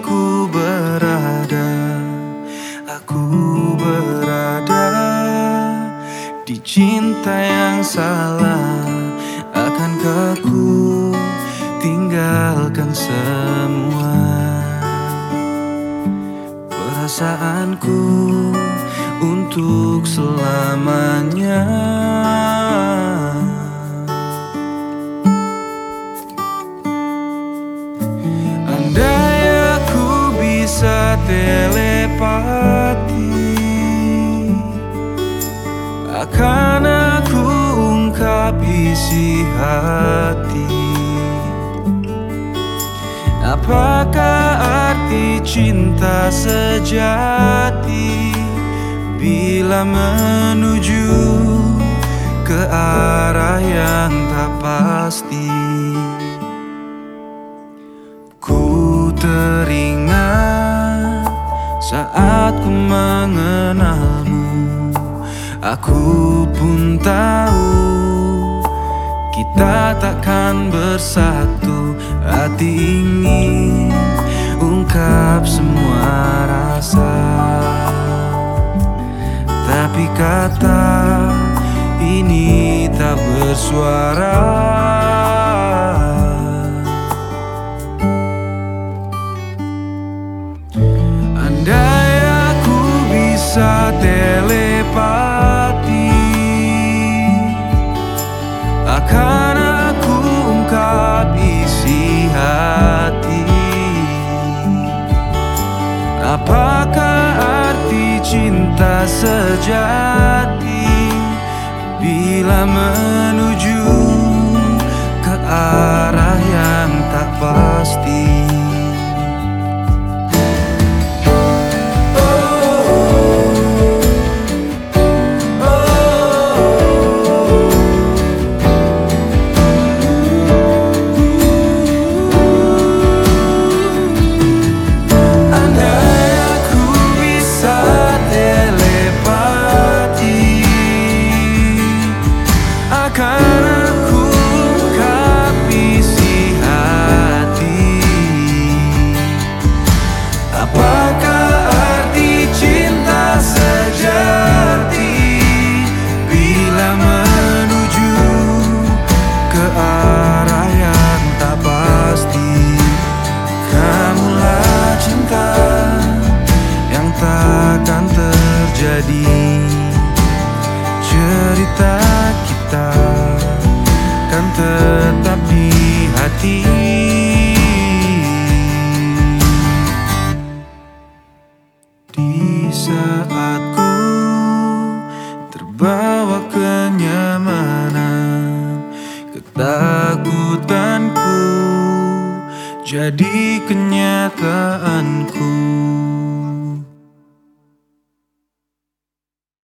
harusnya ku berada Aku berada di cinta yang salah. Akankah ku tinggalkan semua Perasaanku untuk selamanya Akan aku ungkap isi hati. Apakah arti cinta sejati? Bila menuju ke arah yang tak pasti mengenalmu Aku pun tahu kita takkan bersatu Hati ingin ungkap semua rasa. Tapi kata ini tak bersuara sejati. Bila menuju ke arah yang tak pasti saat ku terbawa kenyamanan. Ketakutanku jadi kenyataanku